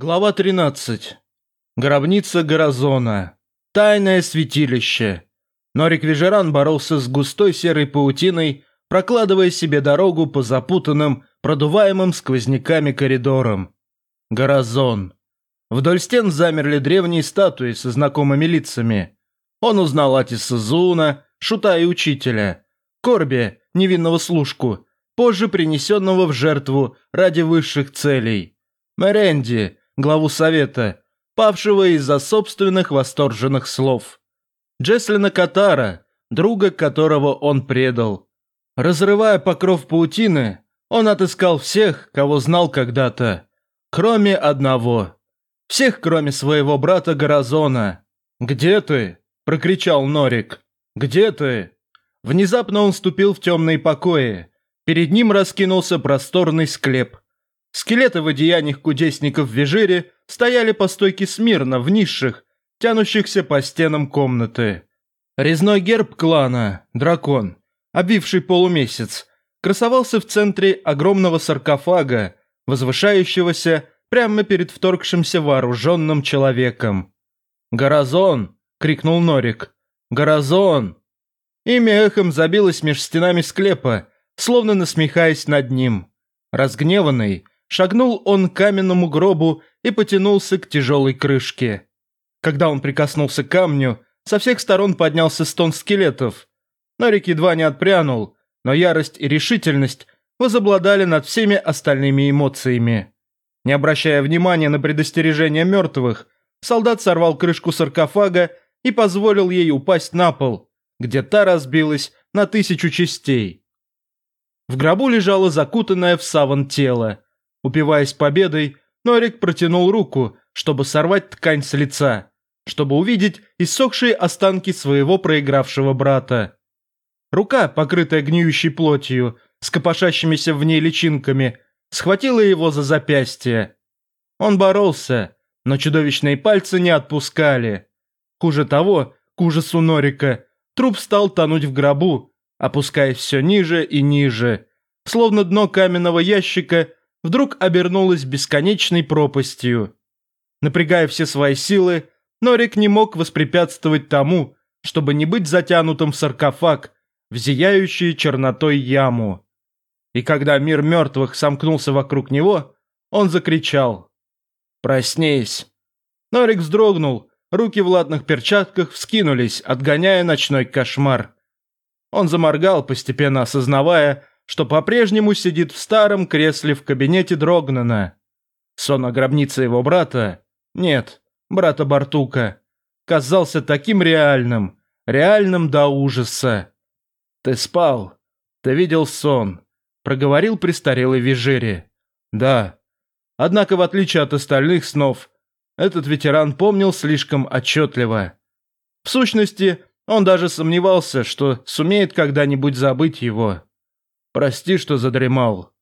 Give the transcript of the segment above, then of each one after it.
Глава 13. Гробница Горазона. Тайное святилище. Норик Вижеран боролся с густой серой паутиной, прокладывая себе дорогу по запутанным, продуваемым сквозняками коридорам. Горазон. Вдоль стен замерли древние статуи со знакомыми лицами. Он узнал Атиса Зуна, Шута и Учителя, Корби, невинного служку, позже принесенного в жертву ради высших целей. Меренди, главу совета, павшего из-за собственных восторженных слов. Джеслина Катара, друга которого он предал. Разрывая покров паутины, он отыскал всех, кого знал когда-то, кроме одного. Всех, кроме своего брата Горазона. «Где ты?» – прокричал Норик. «Где ты?» Внезапно он вступил в темные покои. Перед ним раскинулся просторный склеп – Скелеты в одеяниях кудесников в Вежире стояли по стойке смирно в низших, тянущихся по стенам комнаты. Резной герб клана, дракон, обвивший полумесяц, красовался в центре огромного саркофага, возвышающегося прямо перед вторгшимся вооруженным человеком. «Горазон!» — крикнул Норик. «Горазон!» Имя эхом забилось меж стенами склепа, словно насмехаясь над ним. Разгневанный, Шагнул он к каменному гробу и потянулся к тяжелой крышке. Когда он прикоснулся к камню, со всех сторон поднялся стон скелетов. Норик едва не отпрянул, но ярость и решительность возобладали над всеми остальными эмоциями. Не обращая внимания на предостережение мертвых, солдат сорвал крышку саркофага и позволил ей упасть на пол, где та разбилась на тысячу частей. В гробу лежало закутанное в саван тело. Упиваясь победой, Норик протянул руку, чтобы сорвать ткань с лица, чтобы увидеть иссохшие останки своего проигравшего брата. Рука, покрытая гниющей плотью, с копошащимися в ней личинками, схватила его за запястье. Он боролся, но чудовищные пальцы не отпускали. Хуже того, к ужасу Норика, труп стал тонуть в гробу, опускаясь все ниже и ниже, словно дно каменного ящика вдруг обернулась бесконечной пропастью. Напрягая все свои силы, Норик не мог воспрепятствовать тому, чтобы не быть затянутым в саркофаг, в зияющую чернотой яму. И когда мир мертвых сомкнулся вокруг него, он закричал «Проснись!». Норик вздрогнул, руки в латных перчатках вскинулись, отгоняя ночной кошмар. Он заморгал, постепенно осознавая, что по-прежнему сидит в старом кресле в кабинете Дрогнана. Сон о гробнице его брата, нет, брата Бартука, казался таким реальным, реальным до ужаса. «Ты спал, ты видел сон», — проговорил престарелый Вижери. «Да. Однако, в отличие от остальных снов, этот ветеран помнил слишком отчетливо. В сущности, он даже сомневался, что сумеет когда-нибудь забыть его. Прости, что задремал.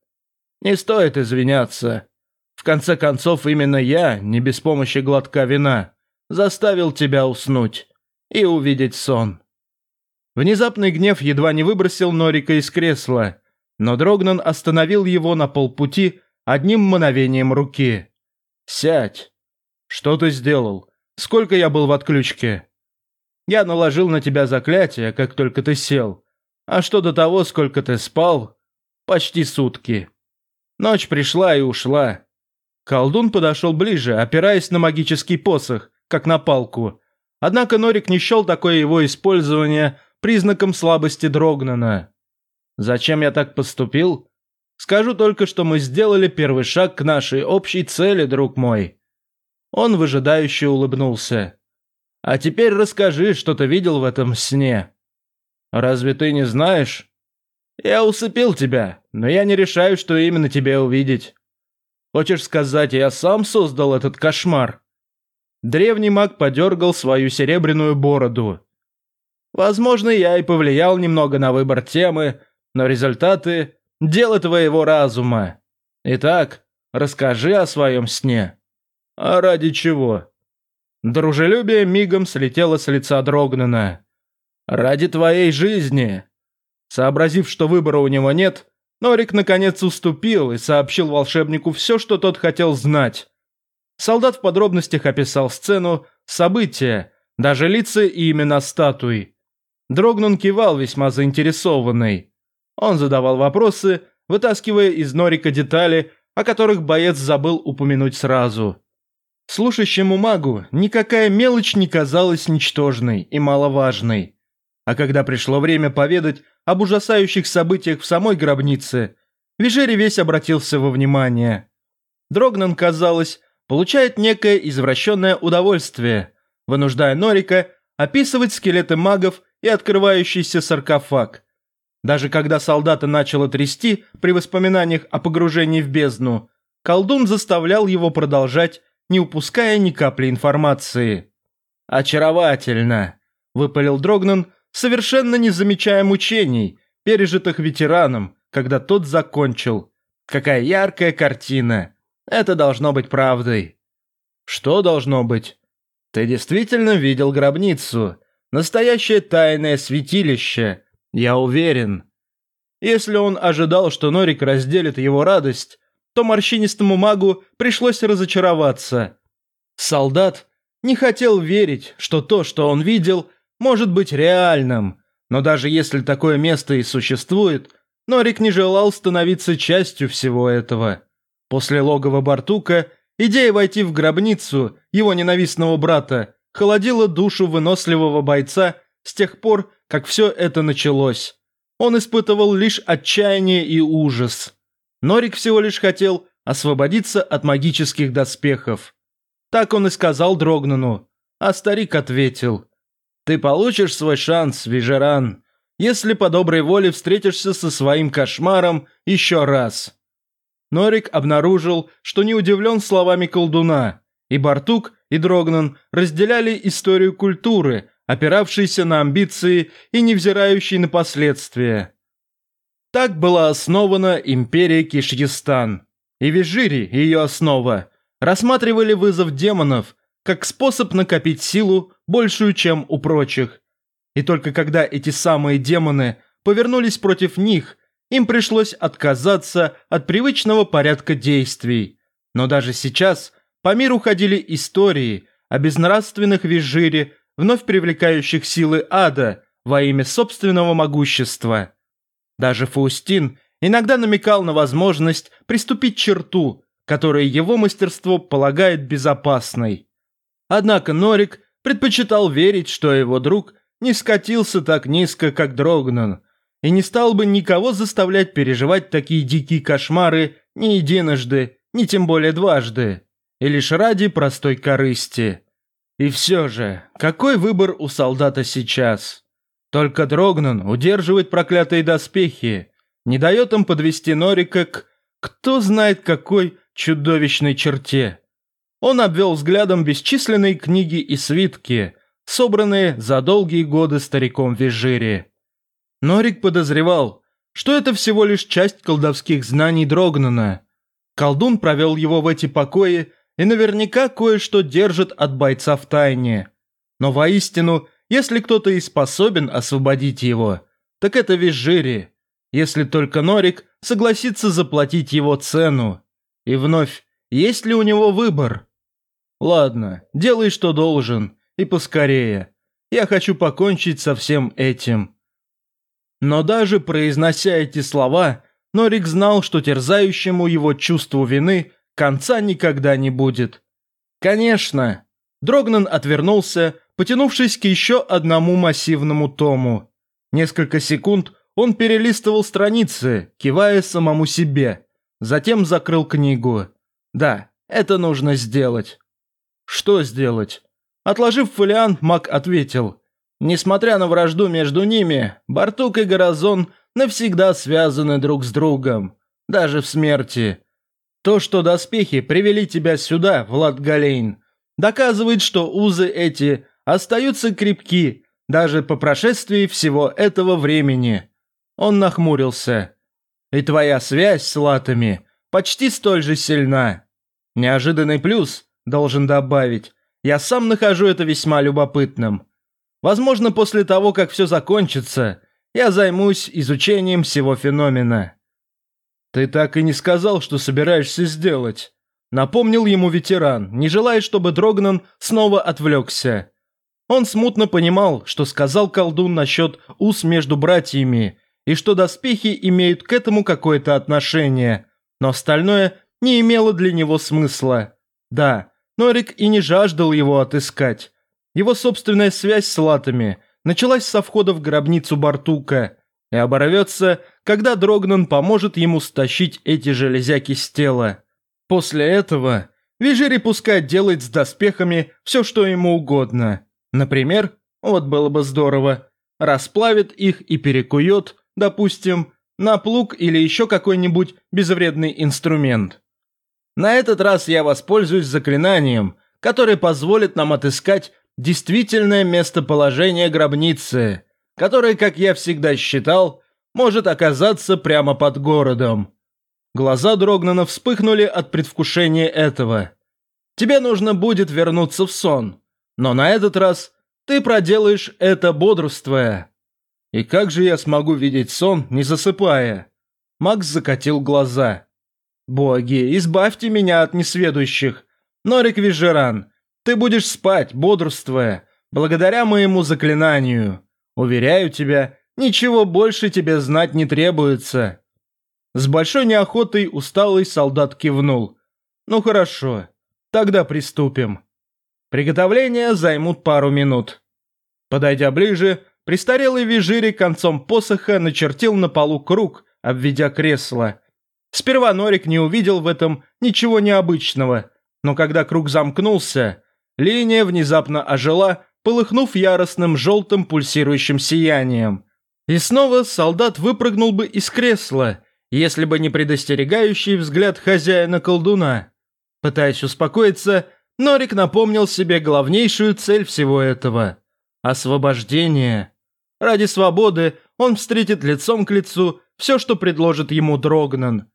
Не стоит извиняться. В конце концов, именно я, не без помощи глотка вина, заставил тебя уснуть и увидеть сон. Внезапный гнев едва не выбросил Норика из кресла, но Дрогнан остановил его на полпути одним мгновением руки. «Сядь!» «Что ты сделал? Сколько я был в отключке?» «Я наложил на тебя заклятие, как только ты сел. А что до того, сколько ты спал? Почти сутки. Ночь пришла и ушла. Колдун подошел ближе, опираясь на магический посох, как на палку. Однако Норик не счел такое его использование признаком слабости Дрогнана. Зачем я так поступил? Скажу только, что мы сделали первый шаг к нашей общей цели, друг мой. Он выжидающе улыбнулся. А теперь расскажи, что ты видел в этом сне. Разве ты не знаешь? Я усыпил тебя, но я не решаю, что именно тебе увидеть. Хочешь сказать, я сам создал этот кошмар?» Древний маг подергал свою серебряную бороду. «Возможно, я и повлиял немного на выбор темы, но результаты – дело твоего разума. Итак, расскажи о своем сне». «А ради чего?» Дружелюбие мигом слетело с лица Дрогнана. Ради твоей жизни!» Сообразив, что выбора у него нет, Норик наконец уступил и сообщил волшебнику все, что тот хотел знать. Солдат в подробностях описал сцену, события, даже лица и имена статуй. Дрогнун кивал весьма заинтересованный. Он задавал вопросы, вытаскивая из Норика детали, о которых боец забыл упомянуть сразу. Слушающему магу никакая мелочь не казалась ничтожной и маловажной. А когда пришло время поведать об ужасающих событиях в самой гробнице, Вижери весь обратился во внимание. Дрогнан, казалось, получает некое извращенное удовольствие, вынуждая Норика описывать скелеты магов и открывающийся саркофаг. Даже когда солдата начало трясти при воспоминаниях о погружении в бездну, колдун заставлял его продолжать, не упуская ни капли информации. «Очаровательно!» – выпалил Дрогнан, совершенно не замечая мучений, пережитых ветераном, когда тот закончил. «Какая яркая картина! Это должно быть правдой!» «Что должно быть?» «Ты действительно видел гробницу?» Настоящее тайное святилище, я уверен. Если он ожидал, что Норик разделит его радость, то морщинистому магу пришлось разочароваться. Солдат не хотел верить, что то, что он видел, может быть реальным, но даже если такое место и существует, Норик не желал становиться частью всего этого. После логова Бартука идея войти в гробницу его ненавистного брата холодило душу выносливого бойца с тех пор, как все это началось. Он испытывал лишь отчаяние и ужас. Норик всего лишь хотел освободиться от магических доспехов. Так он и сказал Дрогнану, а старик ответил. «Ты получишь свой шанс, Вижеран, если по доброй воле встретишься со своим кошмаром еще раз». Норик обнаружил, что не удивлен словами колдуна, и Бартук и Дрогнан разделяли историю культуры, опиравшейся на амбиции и невзирающей на последствия. Так была основана империя Кишьестан, и Визжири, ее основа, рассматривали вызов демонов как способ накопить силу, большую, чем у прочих. И только когда эти самые демоны повернулись против них, им пришлось отказаться от привычного порядка действий. Но даже сейчас по миру ходили истории о безнравственных визжире, вновь привлекающих силы ада во имя собственного могущества. Даже Фаустин иногда намекал на возможность приступить черту, которая его мастерство полагает безопасной. Однако Норик предпочитал верить, что его друг не скатился так низко, как Дрогнан, и не стал бы никого заставлять переживать такие дикие кошмары ни единожды, ни тем более дважды и лишь ради простой корысти. И все же, какой выбор у солдата сейчас? Только Дрогнан удерживает проклятые доспехи, не дает им подвести Норика к... кто знает какой чудовищной черте. Он обвел взглядом бесчисленные книги и свитки, собранные за долгие годы стариком Визжири. Норик подозревал, что это всего лишь часть колдовских знаний Дрогнана. Колдун провел его в эти покои и наверняка кое-что держит от бойца в тайне. Но воистину, если кто-то и способен освободить его, так это Визжири, если только Норик согласится заплатить его цену. И вновь, есть ли у него выбор? Ладно, делай, что должен, и поскорее. Я хочу покончить со всем этим. Но даже произнося эти слова, Норик знал, что терзающему его чувству вины Конца никогда не будет. Конечно. Дрогнан отвернулся, потянувшись к еще одному массивному тому. Несколько секунд он перелистывал страницы, кивая самому себе. Затем закрыл книгу. Да, это нужно сделать. Что сделать? Отложив фолиант, маг ответил. Несмотря на вражду между ними, Бартук и Горазон навсегда связаны друг с другом. Даже в смерти. То, что доспехи привели тебя сюда, Влад Галейн, доказывает, что узы эти остаются крепки даже по прошествии всего этого времени. Он нахмурился. И твоя связь с латами почти столь же сильна. Неожиданный плюс, должен добавить, я сам нахожу это весьма любопытным. Возможно, после того, как все закончится, я займусь изучением всего феномена. «Ты так и не сказал, что собираешься сделать», напомнил ему ветеран, не желая, чтобы Дрогнан снова отвлекся. Он смутно понимал, что сказал колдун насчет уз между братьями, и что доспехи имеют к этому какое-то отношение, но остальное не имело для него смысла. Да, Норик и не жаждал его отыскать. Его собственная связь с латами началась со входа в гробницу Бартука и оборвется, когда Дрогнан поможет ему стащить эти железяки с тела. После этого Вижири пускай делает с доспехами все, что ему угодно. Например, вот было бы здорово, расплавит их и перекует, допустим, на плуг или еще какой-нибудь безвредный инструмент. На этот раз я воспользуюсь заклинанием, которое позволит нам отыскать действительное местоположение гробницы, которое, как я всегда считал, может оказаться прямо под городом. Глаза Дрогнана вспыхнули от предвкушения этого. Тебе нужно будет вернуться в сон, но на этот раз ты проделаешь это бодрствуя. И как же я смогу видеть сон, не засыпая? Макс закатил глаза. Боги, избавьте меня от несведущих. Норик Вижеран, ты будешь спать, бодрствуя, благодаря моему заклинанию. Уверяю тебя, ничего больше тебе знать не требуется. С большой неохотой усталый солдат кивнул. Ну хорошо, тогда приступим. Приготовления займут пару минут. Подойдя ближе, престарелый визири концом посоха начертил на полу круг, обведя кресло. Сперва Норик не увидел в этом ничего необычного, но когда круг замкнулся, линия внезапно ожила, полыхнув яростным желтым пульсирующим сиянием. И снова солдат выпрыгнул бы из кресла, если бы не предостерегающий взгляд хозяина колдуна. Пытаясь успокоиться, Норик напомнил себе главнейшую цель всего этого – освобождение. Ради свободы он встретит лицом к лицу все, что предложит ему Дрогнан.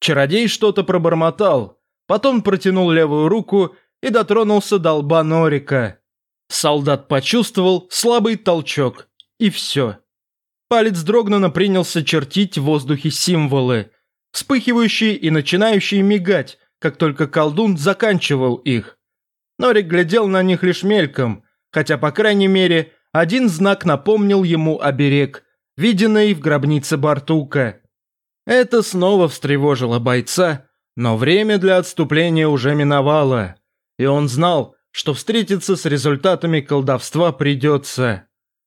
Чародей что-то пробормотал, потом протянул левую руку и дотронулся до лба Норика. Солдат почувствовал слабый толчок, и все. Палец Дрогнана принялся чертить в воздухе символы, вспыхивающие и начинающие мигать, как только колдун заканчивал их. Норик глядел на них лишь мельком, хотя, по крайней мере, один знак напомнил ему оберег, виденный в гробнице Бартука. Это снова встревожило бойца, но время для отступления уже миновало, и он знал, что встретиться с результатами колдовства придется.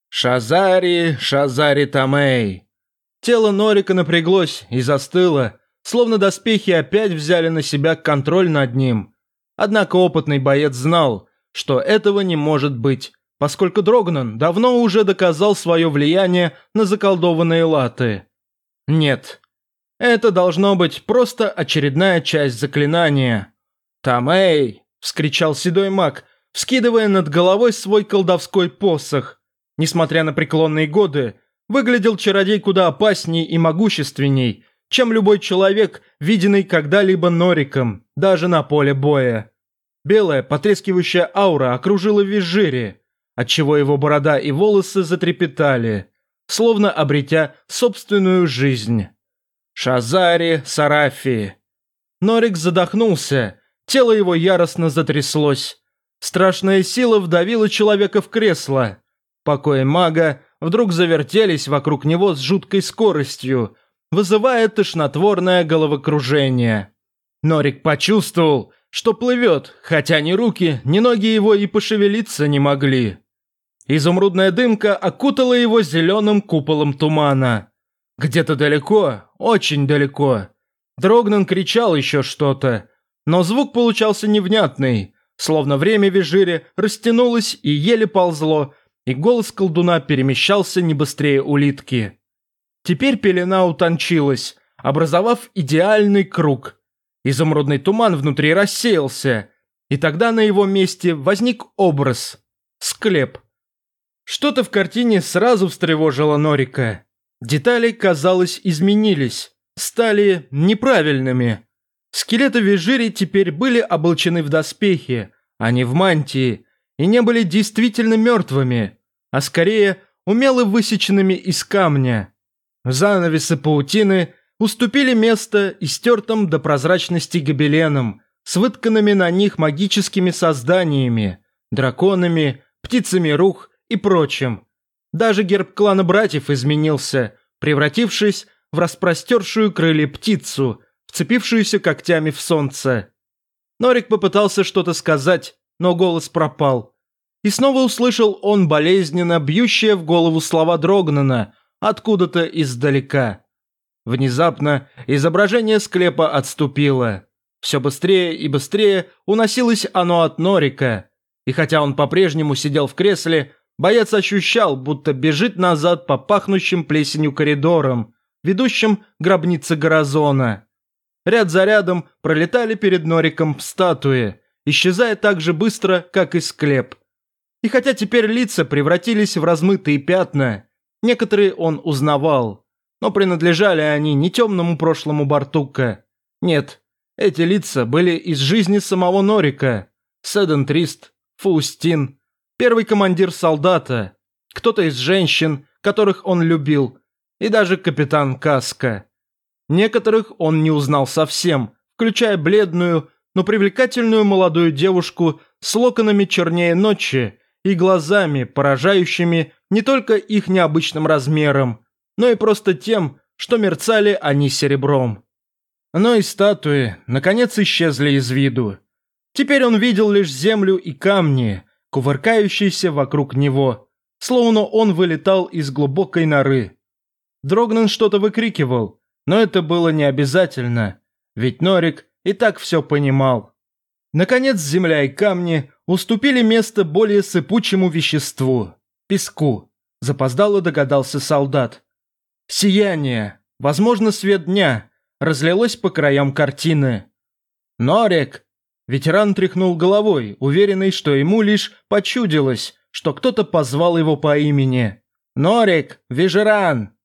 «Шазари, Шазари Тамей!» Тело Норика напряглось и застыло, словно доспехи опять взяли на себя контроль над ним – Однако опытный боец знал, что этого не может быть, поскольку Дрогнан давно уже доказал свое влияние на заколдованные латы. Нет, это должно быть просто очередная часть заклинания. «Тамей!» – вскричал седой маг, вскидывая над головой свой колдовской посох. Несмотря на преклонные годы, выглядел чародей куда опасней и могущественней, чем любой человек, виденный когда-либо Нориком, даже на поле боя. Белая, потрескивающая аура окружила Визжири, отчего его борода и волосы затрепетали, словно обретя собственную жизнь. Шазари, Сарафи. Норик задохнулся, тело его яростно затряслось. Страшная сила вдавила человека в кресло. Покои мага вдруг завертелись вокруг него с жуткой скоростью, вызывая тошнотворное головокружение. Норик почувствовал, что плывет, хотя ни руки, ни ноги его и пошевелиться не могли. Изумрудная дымка окутала его зеленым куполом тумана. Где-то далеко, очень далеко. Дрогнан кричал еще что-то, но звук получался невнятный, словно время в Вижире растянулось и еле ползло, и голос колдуна перемещался не быстрее улитки. Теперь пелена утончилась, образовав идеальный круг – Изумрудный туман внутри рассеялся, и тогда на его месте возник образ – склеп. Что-то в картине сразу встревожило Норика. Детали, казалось, изменились, стали неправильными. Скелеты Вижири теперь были облачены в доспехи, а не в мантии, и не были действительно мертвыми, а скорее умело высеченными из камня. Занавесы паутины уступили место истертым до прозрачности гобеленам, с вытканными на них магическими созданиями, драконами, птицами рух и прочим. Даже герб клана братьев изменился, превратившись в распростершую крылья птицу, вцепившуюся когтями в солнце. Норик попытался что-то сказать, но голос пропал. И снова услышал он болезненно бьющие в голову слова Дрогнана откуда-то издалека. Внезапно изображение склепа отступило. Все быстрее и быстрее уносилось оно от Норика. И хотя он по-прежнему сидел в кресле, боец ощущал, будто бежит назад по пахнущим плесенью коридорам, ведущим гробнице Горазона. Ряд за рядом пролетали перед Нориком статуи, исчезая так же быстро, как и склеп. И хотя теперь лица превратились в размытые пятна, некоторые он узнавал, но принадлежали они не темному прошлому Бартука. Нет, эти лица были из жизни самого Норика. Седен Трист, Фаустин, первый командир солдата, кто-то из женщин, которых он любил, и даже капитан Каска. Некоторых он не узнал совсем, включая бледную, но привлекательную молодую девушку с локонами чернее ночи и глазами, поражающими не только их необычным размером, но и просто тем, что мерцали они серебром. Но и статуи, наконец, исчезли из виду. Теперь он видел лишь землю и камни, кувыркающиеся вокруг него, словно он вылетал из глубокой норы. Дрогнан что-то выкрикивал, но это было не обязательно, ведь Норик и так все понимал. Наконец земля и камни уступили место более сыпучему веществу – песку. Запоздало догадался солдат. Сияние, возможно, свет дня – разлилось по краям картины. «Норик!» Ветеран тряхнул головой, уверенный, что ему лишь почудилось, что кто-то позвал его по имени. «Норик! Вежеран!»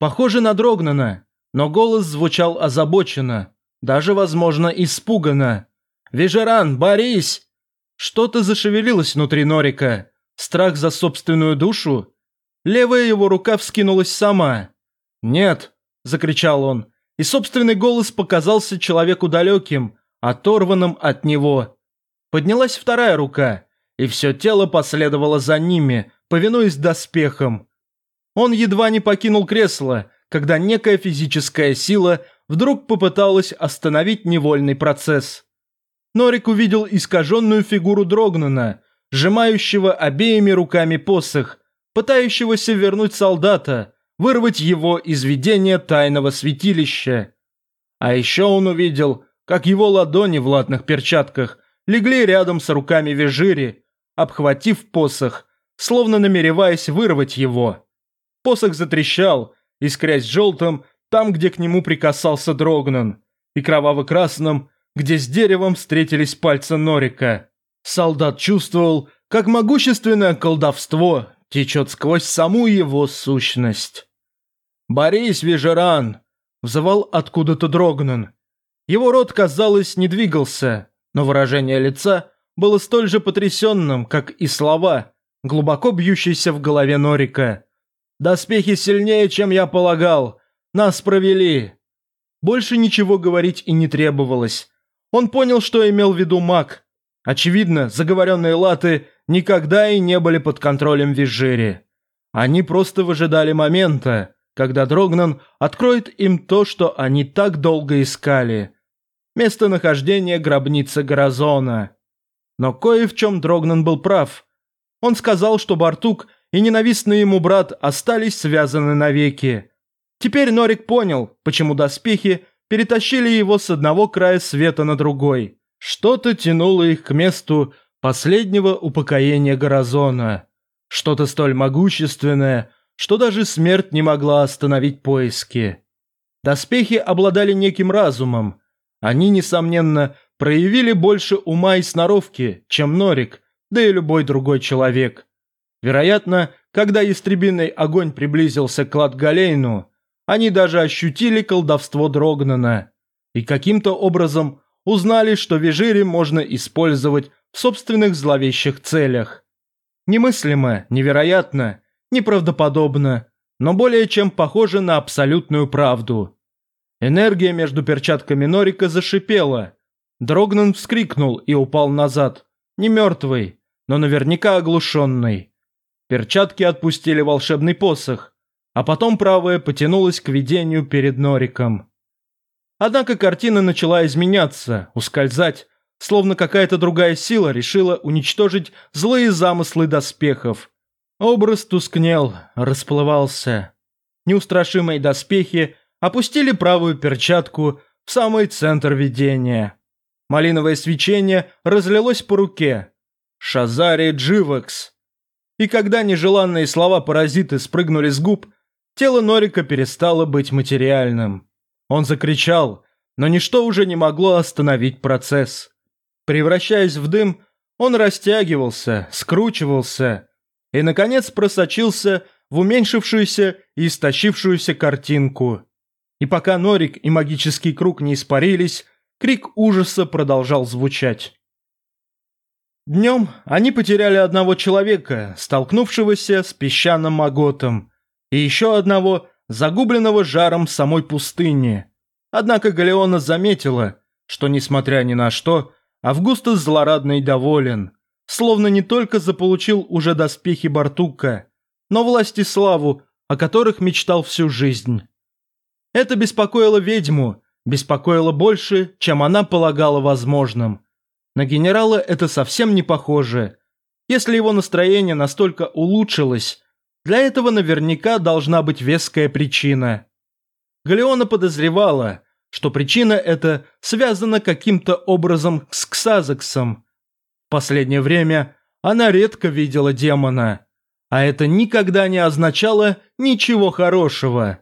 Похоже на Дрогнана, но голос звучал озабоченно, даже, возможно, испуганно. «Вежеран, борись!» Что-то зашевелилось внутри Норика. Страх за собственную душу? Левая его рука вскинулась сама. «Нет, – закричал он, и собственный голос показался человеку далеким, оторванным от него. Поднялась вторая рука, и все тело последовало за ними, повинуясь доспехам. Он едва не покинул кресло, когда некая физическая сила вдруг попыталась остановить невольный процесс. Норик увидел искаженную фигуру Дрогнана, сжимающего обеими руками посох, пытающегося вернуть солдата, вырвать его из видения тайного святилища. А еще он увидел, как его ладони в латных перчатках легли рядом с руками Вежири, обхватив посох, словно намереваясь вырвать его. Посох затрещал, искрясь желтым там, где к нему прикасался Дрогнан, и кроваво-красным, где с деревом встретились пальцы Норика. Солдат чувствовал, как могущественное колдовство течет сквозь саму его сущность. «Борис Вижеран!» – взывал откуда-то Дрогнан. Его рот, казалось, не двигался, но выражение лица было столь же потрясенным, как и слова, глубоко бьющиеся в голове Норика. «Доспехи сильнее, чем я полагал. Нас провели». Больше ничего говорить и не требовалось. Он понял, что имел в виду маг. Очевидно, заговоренные латы никогда и не были под контролем Визжири. Они просто выжидали момента, когда Дрогнан откроет им то, что они так долго искали. Местонахождение гробницы Грозона. Но кое в чем Дрогнан был прав. Он сказал, что Бартук и ненавистный ему брат остались связаны навеки. Теперь Норик понял, почему доспехи перетащили его с одного края света на другой. Что-то тянуло их к месту последнего упокоения Горозона. Что-то столь могущественное, что даже смерть не могла остановить поиски. Доспехи обладали неким разумом. Они, несомненно, проявили больше ума и сноровки, чем Норик, да и любой другой человек. Вероятно, когда истребиный огонь приблизился к Ладгалейну, они даже ощутили колдовство Дрогнана и каким-то образом узнали, что Вежири можно использовать в собственных зловещих целях. Немыслимо, невероятно, неправдоподобно, но более чем похоже на абсолютную правду. Энергия между перчатками Норика зашипела, Дрогнан вскрикнул и упал назад. Не мертвый, но наверняка оглушенный. Перчатки отпустили волшебный посох, а потом правая потянулась к видению перед Нориком. Однако картина начала изменяться, ускользать, словно какая-то другая сила решила уничтожить злые замыслы доспехов. Образ тускнел, расплывался. Неустрашимые доспехи опустили правую перчатку в самый центр видения. Малиновое свечение разлилось по руке. Шазари Дживекс. И когда нежеланные слова-паразиты спрыгнули с губ, тело Норика перестало быть материальным. Он закричал, но ничто уже не могло остановить процесс. Превращаясь в дым, он растягивался, скручивался и, наконец, просочился в уменьшившуюся и истощившуюся картинку. И пока Норик и магический круг не испарились, крик ужаса продолжал звучать. Днем они потеряли одного человека, столкнувшегося с песчаным маготом, и еще одного, загубленного жаром самой пустыни. Однако Галеона заметила, что, несмотря ни на что, Августус злорадно и доволен, словно не только заполучил уже доспехи Бартука, но власть и славу, о которых мечтал всю жизнь. Это беспокоило ведьму, беспокоило больше, чем она полагала возможным. На генерала это совсем не похоже. Если его настроение настолько улучшилось, для этого наверняка должна быть веская причина. Галеона подозревала, что причина эта связана каким-то образом с Ксазексом. Последнее время она редко видела демона, а это никогда не означало ничего хорошего.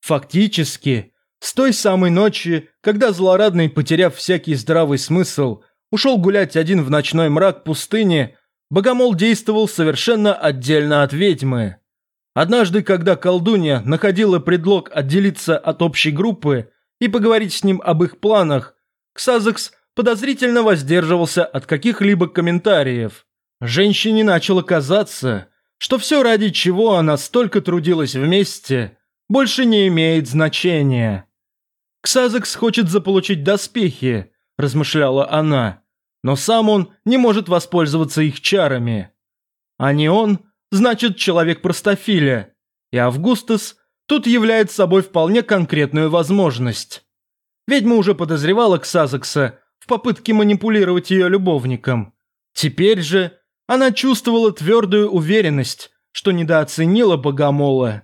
Фактически, с той самой ночи, когда злорадный, потеряв всякий здравый смысл, ушел гулять один в ночной мрак пустыни, Богомол действовал совершенно отдельно от ведьмы. Однажды, когда колдунья находила предлог отделиться от общей группы и поговорить с ним об их планах, Ксазекс подозрительно воздерживался от каких-либо комментариев. Женщине начало казаться, что все ради чего она столько трудилась вместе, больше не имеет значения. Ксазекс хочет заполучить доспехи, размышляла она, но сам он не может воспользоваться их чарами. А не он, значит человек простофиля, и Августус тут является собой вполне конкретную возможность. Ведьма уже подозревала Ксазекса в попытке манипулировать ее любовником. Теперь же она чувствовала твердую уверенность, что недооценила Богомола.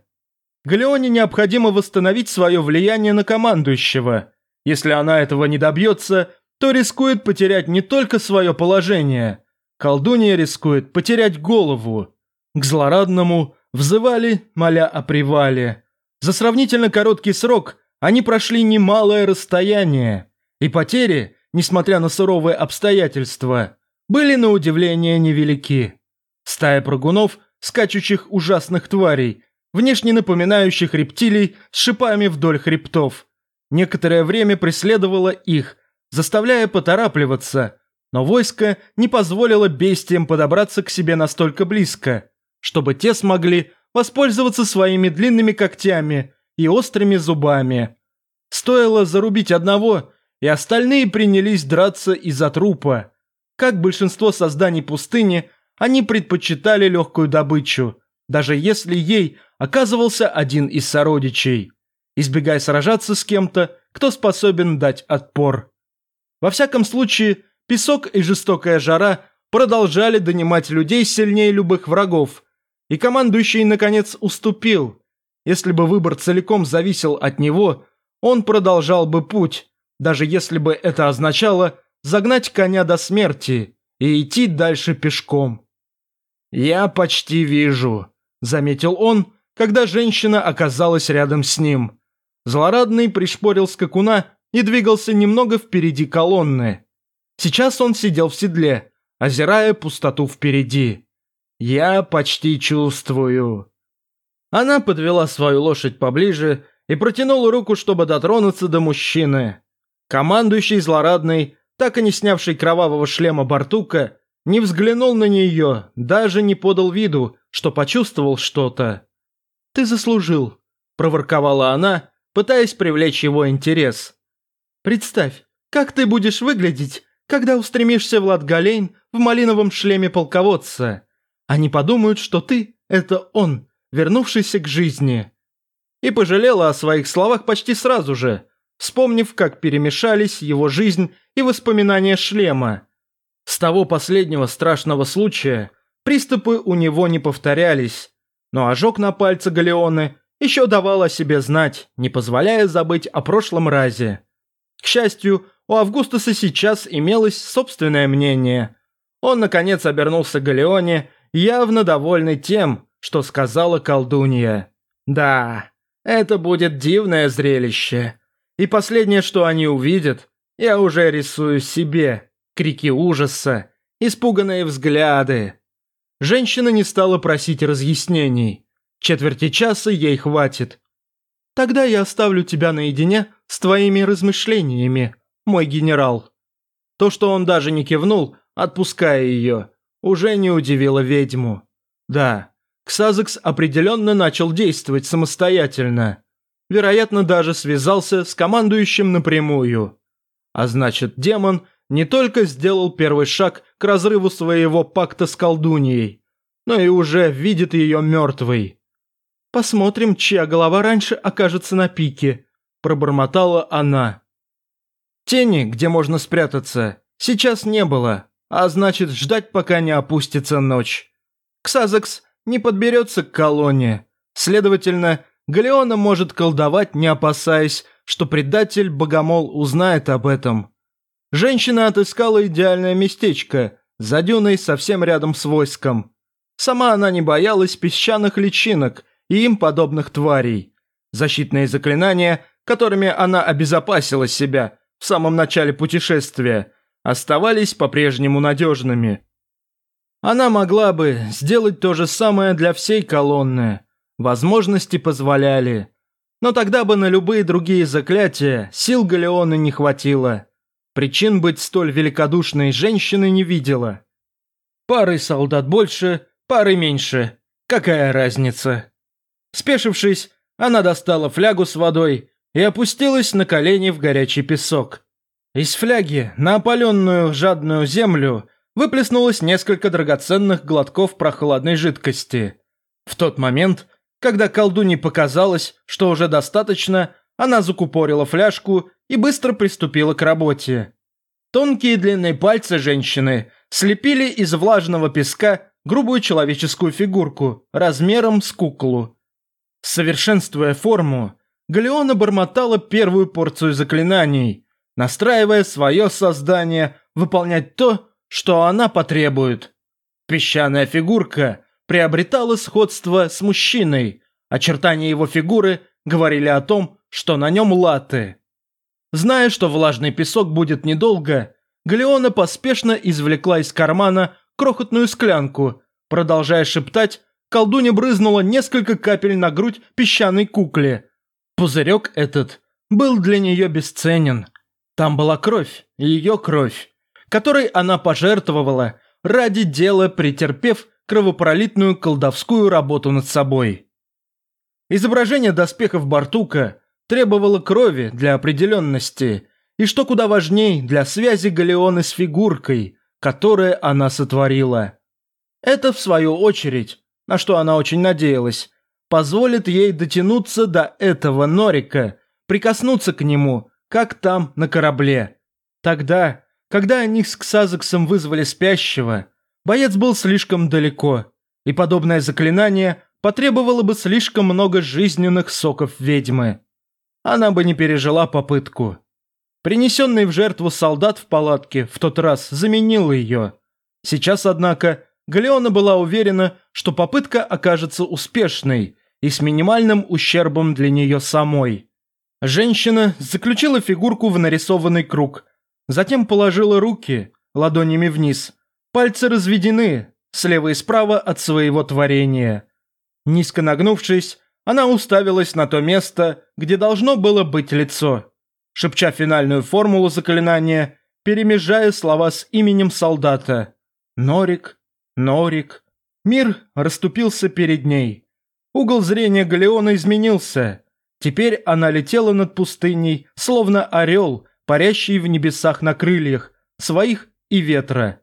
Галеоне необходимо восстановить свое влияние на командующего. Если она этого не добьется, то рискует потерять не только свое положение. Колдунья рискует потерять голову. К злорадному взывали, моля о привале. За сравнительно короткий срок они прошли немалое расстояние. И потери, несмотря на суровые обстоятельства, были на удивление невелики. Стая прыгунов, скачущих ужасных тварей, внешне напоминающих рептилий с шипами вдоль хребтов. Некоторое время преследовала их, заставляя поторапливаться, но войско не позволило бестиям подобраться к себе настолько близко, чтобы те смогли воспользоваться своими длинными когтями и острыми зубами. Стоило зарубить одного, и остальные принялись драться из-за трупа. Как большинство созданий пустыни, они предпочитали легкую добычу, даже если ей оказывался один из сородичей, избегая сражаться с кем-то, кто способен дать отпор. Во всяком случае, песок и жестокая жара продолжали донимать людей сильнее любых врагов, и командующий, наконец, уступил. Если бы выбор целиком зависел от него, он продолжал бы путь, даже если бы это означало загнать коня до смерти и идти дальше пешком. «Я почти вижу», заметил он, когда женщина оказалась рядом с ним. Злорадный пришпорил скакуна и двигался немного впереди колонны. Сейчас он сидел в седле, озирая пустоту впереди. «Я почти чувствую». Она подвела свою лошадь поближе и протянула руку, чтобы дотронуться до мужчины. Командующий злорадный, так и не снявший кровавого шлема Бартука, не взглянул на нее, даже не подал виду, что почувствовал что-то. «Ты заслужил», – проворковала она, пытаясь привлечь его интерес. «Представь, Как ты будешь выглядеть, когда устремишься в Латгалейн в малиновом шлеме полководца? Они подумают, что ты – это он, вернувшийся к жизни». И пожалела о своих словах почти сразу же, вспомнив, как перемешались его жизнь и воспоминания шлема. С того последнего страшного случая приступы у него не повторялись, но ожог на пальце Галеоны еще давал о себе знать, не позволяя забыть о прошлом разе. К счастью, у Августуса сейчас имелось собственное мнение. Он, наконец, обернулся к Галеоне, явно довольный тем, что сказала колдунья. «Да, это будет дивное зрелище. И последнее, что они увидят, я уже рисую себе. Крики ужаса, испуганные взгляды. Женщина не стала просить разъяснений. Четверти часа ей хватит. Тогда я оставлю тебя наедине с твоими размышлениями, мой генерал. То, что он даже не кивнул, отпуская ее, уже не удивило ведьму. Да, Ксазекс определенно начал действовать самостоятельно. Вероятно, даже связался с командующим напрямую. А значит, демон не только сделал первый шаг к разрыву своего пакта с колдуньей, но и уже видит ее мертвой. «Посмотрим, чья голова раньше окажется на пике», – пробормотала она. Тени, где можно спрятаться, сейчас не было, а значит ждать, пока не опустится ночь. Ксазекс не подберется к колонне, следовательно, Галеона может колдовать, не опасаясь, что предатель Богомол узнает об этом. Женщина отыскала идеальное местечко, за дюной совсем рядом с войском. Сама она не боялась песчаных личинок и им подобных тварей. Защитные заклинания, которыми она обезопасила себя в самом начале путешествия, оставались по-прежнему надежными. Она могла бы сделать то же самое для всей колонны. Возможности позволяли. Но тогда бы на любые другие заклятия сил Галеона не хватило. Причин быть столь великодушной женщиной не видела. Пары солдат больше, пары меньше. Какая разница? Спешившись, она достала флягу с водой и опустилась на колени в горячий песок. Из фляги на опаленную жадную землю выплеснулось несколько драгоценных глотков прохладной жидкости. В тот момент, когда колдуне показалось, что уже достаточно, она закупорила фляжку и быстро приступила к работе. Тонкие длинные пальцы женщины слепили из влажного песка грубую человеческую фигурку размером с куклу. Совершенствуя форму, Галеона бормотала первую порцию заклинаний, настраивая свое создание выполнять то, что она потребует. Песчаная фигурка приобретала сходство с мужчиной, очертания его фигуры говорили о том, что на нем латы. Зная, что влажный песок будет недолго, Галеона поспешно извлекла из кармана крохотную склянку, продолжая шептать, колдунья брызнула несколько капель на грудь песчаной кукле. Пузырек этот был для нее бесценен. Там была кровь, ее кровь которой она пожертвовала ради дела, претерпев кровопролитную колдовскую работу над собой. Изображение доспехов Бартука требовало крови для определенности, и что куда важней, для связи Галеоны с фигуркой, которую она сотворила. Это, в свою очередь, на что она очень надеялась, позволит ей дотянуться до этого Норика, прикоснуться к нему, как там на корабле. Тогда когда они с Ксазексом вызвали спящего, боец был слишком далеко, и подобное заклинание потребовало бы слишком много жизненных соков ведьмы. Она бы не пережила попытку. Принесенный в жертву солдат в палатке в тот раз заменил ее. Сейчас, однако, Галеона была уверена, что попытка окажется успешной и с минимальным ущербом для нее самой. Женщина заключила фигурку в нарисованный круг – Затем положила руки ладонями вниз. Пальцы разведены, слева и справа от своего творения. Низко нагнувшись, она уставилась на то место, где должно было быть лицо, шепча финальную формулу заклинания, перемежая слова с именем солдата. Норик, Норик. Мир расступился перед ней. Угол зрения Галеона изменился. Теперь она летела над пустыней, словно орел, парящей в небесах на крыльях, своих и ветра.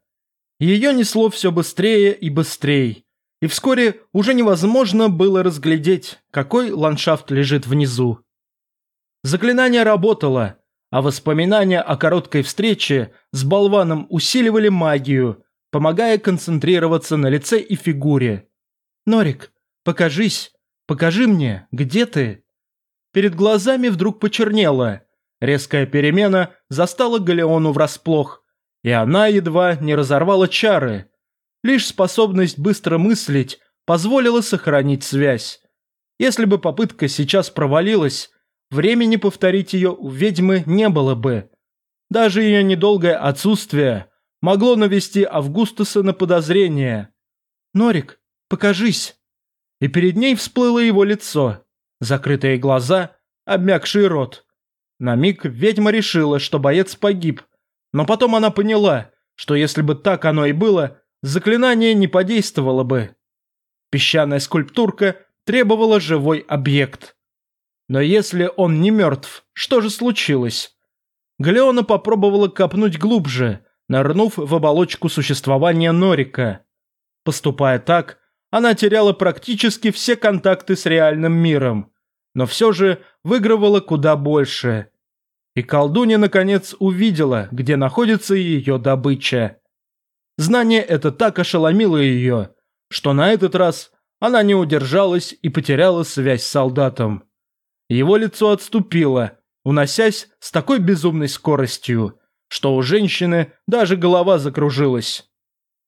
Ее несло все быстрее и быстрее, и вскоре уже невозможно было разглядеть, какой ландшафт лежит внизу. Заклинание работало, а воспоминания о короткой встрече с болваном усиливали магию, помогая концентрироваться на лице и фигуре. «Норик, покажись, покажи мне, где ты?» Перед глазами вдруг почернело. Резкая перемена застала Галеону врасплох, и она едва не разорвала чары. Лишь способность быстро мыслить позволила сохранить связь. Если бы попытка сейчас провалилась, времени повторить ее у ведьмы не было бы. Даже ее недолгое отсутствие могло навести Августуса на подозрение. «Норик, покажись!» И перед ней всплыло его лицо, закрытые глаза, обмякший рот. На миг ведьма решила, что боец погиб, но потом она поняла, что если бы так оно и было, заклинание не подействовало бы. Песчаная скульптурка требовала живой объект. Но если он не мертв, что же случилось? Галеона попробовала копнуть глубже, нырнув в оболочку существования Норика. Поступая так, она теряла практически все контакты с реальным миром, но все же выигрывала куда больше. И колдунья наконец увидела, где находится ее добыча. Знание это так ошеломило ее, что на этот раз она не удержалась и потеряла связь с солдатом. Его лицо отступило, уносясь с такой безумной скоростью, что у женщины даже голова закружилась.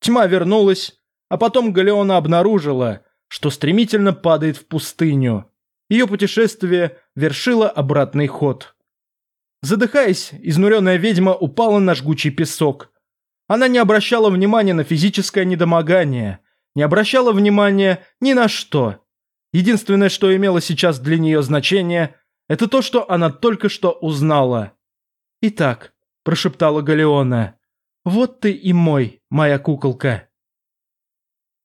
Тьма вернулась, а потом Галеона обнаружила, что стремительно падает в пустыню. Ее путешествие вершило обратный ход. Задыхаясь, изнуренная ведьма упала на жгучий песок. Она не обращала внимания на физическое недомогание, не обращала внимания ни на что. Единственное, что имело сейчас для нее значение, это то, что она только что узнала. «Итак, – прошептала Галеона. «Вот ты и мой, моя куколка».